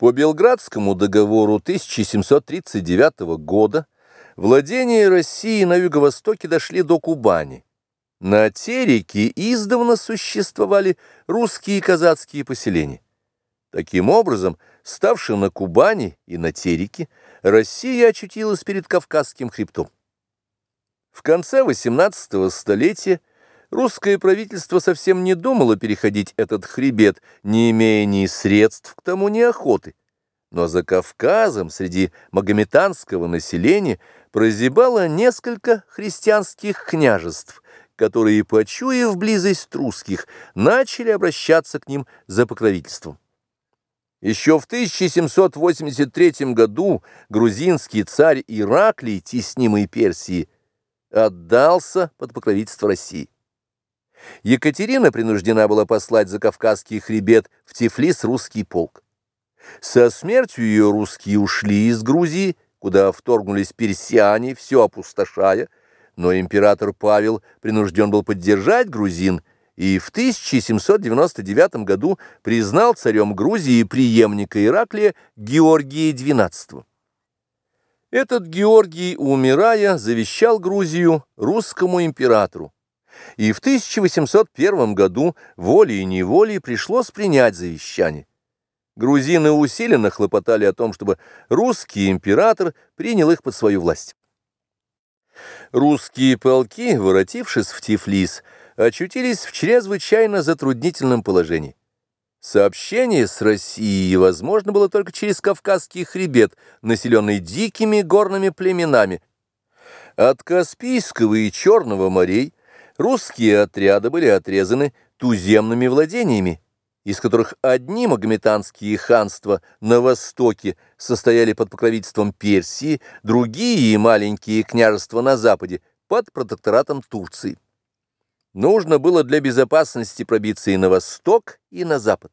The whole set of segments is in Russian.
По Белградскому договору 1739 года владения России на юго-востоке дошли до Кубани. На Тереке издавна существовали русские казацкие поселения. Таким образом, ставши на Кубани и на Тереке, Россия очутилась перед Кавказским хребтом. В конце XVIII столетия русское правительство совсем не думало переходить этот хребет, не имея ни средств к тому, ни охоты. Но за Кавказом среди магометанского населения прозябало несколько христианских княжеств, которые, почуяв близость русских, начали обращаться к ним за покровительством. Еще в 1783 году грузинский царь Ираклий, теснимый Персии, отдался под покровительство России. Екатерина принуждена была послать за Кавказский хребет в Тифлис русский полк. Со смертью ее русские ушли из Грузии, куда вторгнулись персиане, все опустошая, но император Павел принужден был поддержать грузин и в 1799 году признал царем Грузии преемника Ираклия Георгия XII. Этот Георгий, умирая, завещал Грузию русскому императору, и в 1801 году волей-неволей пришлось принять завещание. Грузины усиленно хлопотали о том, чтобы русский император принял их под свою власть. Русские полки, воротившись в Тифлис, очутились в чрезвычайно затруднительном положении. Сообщение с Россией возможно было только через Кавказский хребет, населенный дикими горными племенами. От Каспийского и Черного морей русские отряды были отрезаны туземными владениями, из которых одни магометанские ханства на востоке состояли под покровительством Персии, другие маленькие княжества на западе под протекторатом Турции. Нужно было для безопасности пробиться и на восток, и на запад.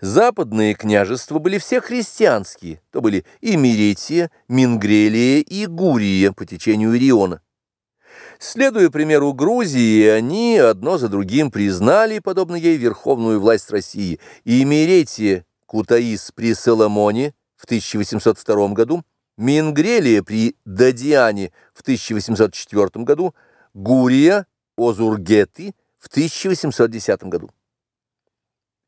Западные княжества были все христианские, то были и Миретия, Мингрелия и Гурия по течению Ириона. Следуя примеру Грузии, они одно за другим признали, подобно ей, верховную власть России, и Миретия Кутаис при Соломоне в 1802 году, Мингрелия при Дадиане в 1804 году, Гурия Озургеты в 1810 году.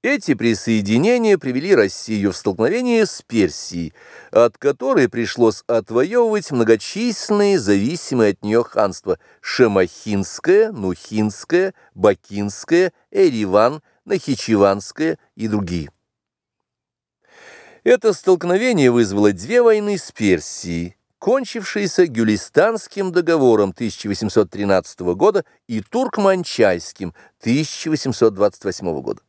Эти присоединения привели Россию в столкновение с Персией, от которой пришлось отвоевывать многочисленные зависимые от нее ханства Шамахинское, Нухинское, Бакинское, Эриван, Нахичеванское и другие. Это столкновение вызвало две войны с Персией, кончившиеся Гюлистанским договором 1813 года и Туркманчайским 1828 года.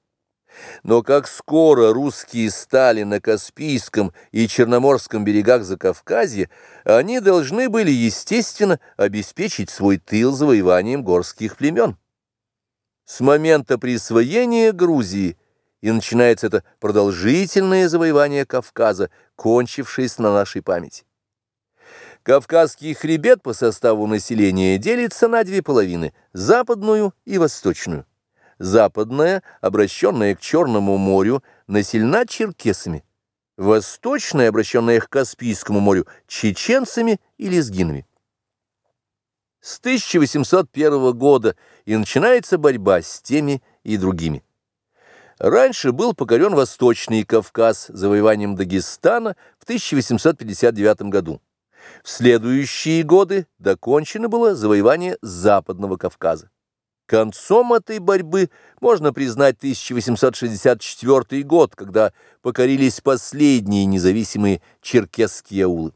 Но как скоро русские стали на Каспийском и Черноморском берегах Закавказья, они должны были, естественно, обеспечить свой тыл завоеванием горских племен. С момента присвоения Грузии и начинается это продолжительное завоевание Кавказа, кончившееся на нашей памяти. Кавказский хребет по составу населения делится на две половины – западную и восточную. Западная, обращенная к Черному морю, населена черкесами. Восточная, обращенная к Каспийскому морю, чеченцами и лезгинами. С 1801 года и начинается борьба с теми и другими. Раньше был покорен Восточный Кавказ завоеванием Дагестана в 1859 году. В следующие годы докончено было завоевание Западного Кавказа. Концом этой борьбы можно признать 1864 год, когда покорились последние независимые черкесские аулы.